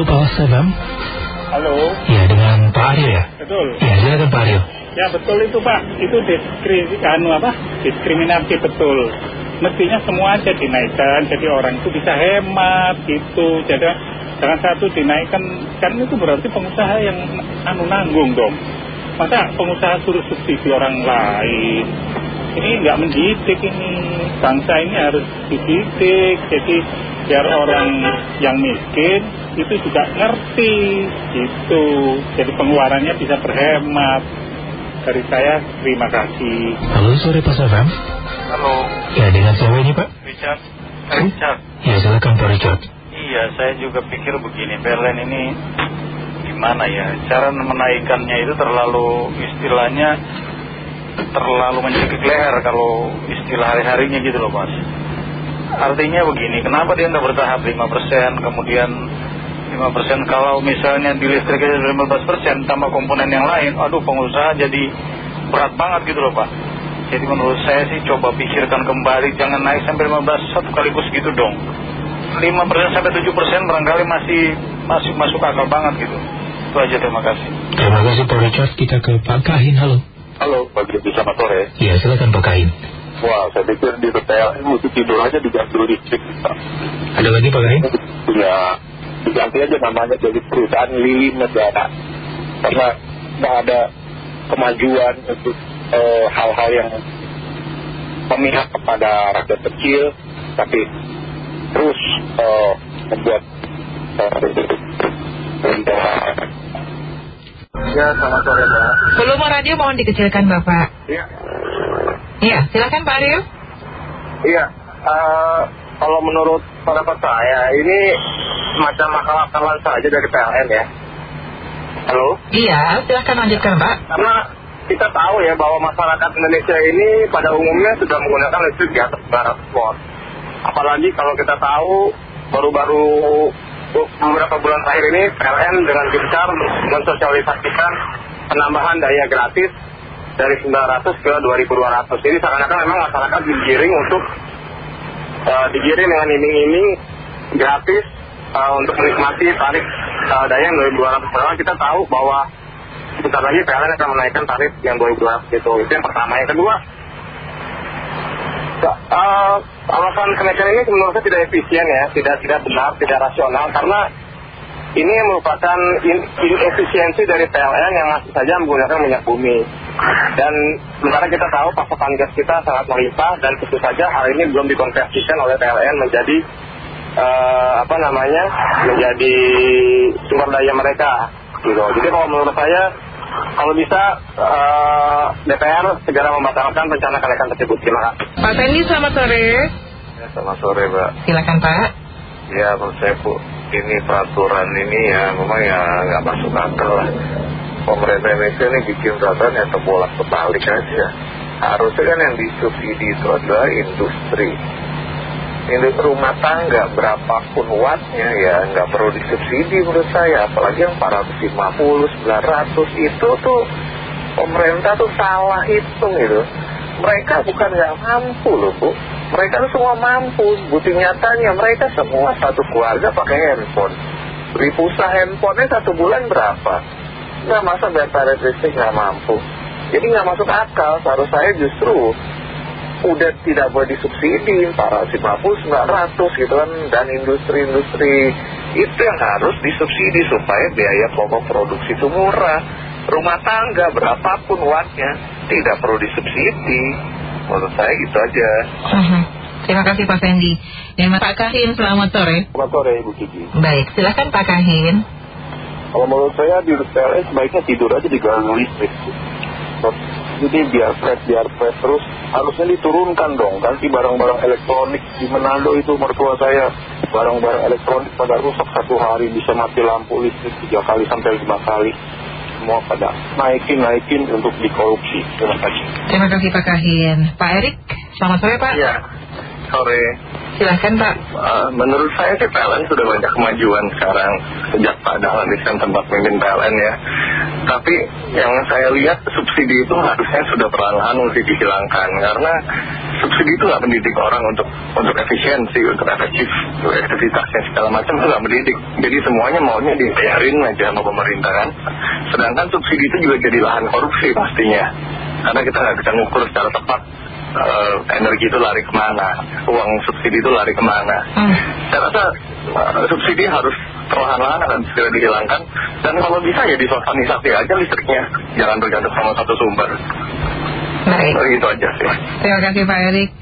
Halo Pak Sebam. Halo. Ya dengan Pak Aryo ya. Betul. Ya silakan Pak Aryo. Ya betul itu Pak. Itu diskriminasi anu apa? Diskriminasi betul. Mestinya semua aja dinaikkan. Jadi orang itu bisa hemat gitu. Jadi jangan satu dinaikkan. Kan itu berarti pengusaha yang anu nanggung dong. Masa pengusaha suruh subsidi orang lain? Ini nggak mendidik ini. Bangsa ini harus dididik. Jadi biar orang yang miskin itu juga ngerti gitu. Jadi pengeluarannya bisa berhemat. Dari saya terima kasih. Halo sore Pak Sebam. Halo, Ya dengan siapa ini Pak? Richard. Eh, Richard. Ya silakan Pak Richard. Iya, saya juga pikir begini, PLN ini gimana ya? Cara menaikkannya itu terlalu istilahnya terlalu mencekik leher kalau istilah hari-harinya gitu loh, Mas. Artinya begini, kenapa dia nggak bertahap 5%, kemudian 5% kalau misalnya di listrik aja 15% tambah komponen yang lain, aduh pengusaha jadi berat banget gitu loh Pak. Jadi menurut saya sih coba pikirkan kembali, jangan naik sampai 15 satu kaligus gitu dong. 5% sampai 7% barangkali masih masih masuk akal banget gitu. Itu aja terima kasih. Terima kasih Pak Richard. Kita ke Pak Kahin. Halo. Halo, pagi selamat sore. Ya silakan Pak Kahin. Wah, saya pikir di PLN mesti tidur aja di gandul listrik. Ada lagi Pak Kahin? Punya diganti aja namanya jadi perusahaan lilin negara. Karena nggak ada kemajuan untuk eh, hal-hal yang memihak kepada rakyat kecil, tapi terus eh, membuat rendah. Ya, selamat sore Pak. Volume radio mohon dikecilkan Bapak. Iya. Iya, silakan Pak Aryo. Iya, eh, kalau menurut pendapat saya ini semacam akal-akalan saja dari PLN ya. Halo? Iya, silakan lanjutkan Pak. Karena kita tahu ya bahwa masyarakat Indonesia ini pada umumnya sudah menggunakan listrik di atas 200 watt. Apalagi kalau kita tahu baru-baru beberapa bulan terakhir ini PLN dengan gencar mensosialisasikan penambahan daya gratis dari 900 ke 2200. Jadi seakan-akan memang masyarakat digiring untuk eh, digiring dengan iming-iming gratis eh, untuk menikmati tarif eh, daya yang 2200. Padahal kita tahu bahwa sebentar lagi PLN akan menaikkan tarif yang 2200 itu. Itu yang pertama. Yang kedua, eh, alasan kenaikan ini menurut saya tidak efisien ya, tidak tidak benar, tidak rasional karena ini merupakan in- inefisiensi dari PLN yang masih saja menggunakan minyak bumi. Dan sementara kita tahu pasokan gas kita sangat melimpah dan tentu saja hal ini belum dikonversikan oleh PLN menjadi eh, apa namanya menjadi sumber daya mereka. Gitu. Jadi kalau menurut saya kalau bisa eh, DPR segera membatalkan rencana kenaikan tersebut. Terima kasih. Pak Fendi selamat sore. Ya, selamat sore Mbak. Silakan Pak. Ya menurut saya Bu, ini peraturan ini ya memang ya nggak masuk akal lah. Pemerintah Indonesia ini bikin peraturan yang terbolak kebalik aja. Harusnya kan yang disubsidi itu adalah industri. Industri rumah tangga berapapun wattnya ya nggak perlu disubsidi menurut saya. Apalagi yang 450, 900 itu tuh pemerintah tuh salah hitung gitu. Mereka bukan nggak mampu loh Bu. Mereka tuh semua mampu. Bukti nyatanya mereka semua satu keluarga pakai handphone. Beli pulsa handphonenya satu bulan berapa? Nggak masa tarif listrik nggak mampu. Jadi nggak masuk akal. Seharus saya justru udah tidak boleh disubsidi 450, 900 gitu kan dan industri-industri itu yang harus disubsidi supaya biaya pokok produksi itu murah rumah tangga berapapun wattnya tidak perlu disubsidi menurut saya gitu aja. Terima kasih Pak Fendi. Dan Pak Kahin selamat sore. Selamat sore Ibu Kiki. Baik, silakan Pak Kahin. Kalau menurut saya di PLN sebaiknya tidur aja di gardu listrik. Jadi biar fresh, biar fresh terus harusnya diturunkan dong. Ganti barang-barang elektronik di Manado itu mertua saya barang-barang elektronik pada rusak satu hari bisa mati lampu listrik tiga kali sampai lima kali. Semua pada naikin naikin untuk dikorupsi. Terima kasih. Terima kasih Pak Kahin. Pak Erik, selamat sore Pak. Iya sore Silakan Pak. Eh, menurut saya sih PLN sudah banyak kemajuan sekarang sejak Pak Dahlan Iskan tempat pemimpin PLN ya. Tapi yang saya lihat subsidi itu harusnya sudah perlahan-lahan mesti dihilangkan karena subsidi itu nggak mendidik orang untuk untuk efisiensi, untuk efektif, untuk efektivitasnya segala macam itu nggak mendidik. Jadi semuanya maunya dibayarin aja sama pemerintah kan. Sedangkan subsidi itu juga jadi lahan korupsi pastinya. Karena kita nggak bisa ngukur secara tepat eh, energi itu lari ke mana, uang subsidi itu lari ke mana. Hmm. Saya rasa eh, subsidi harus perlahan-lahan akan segera dihilangkan dan kalau bisa ya disosialisasi aja listriknya, jangan bergantung sama satu sumber. Baik. Itu aja sih. Terima kasih Pak Erik.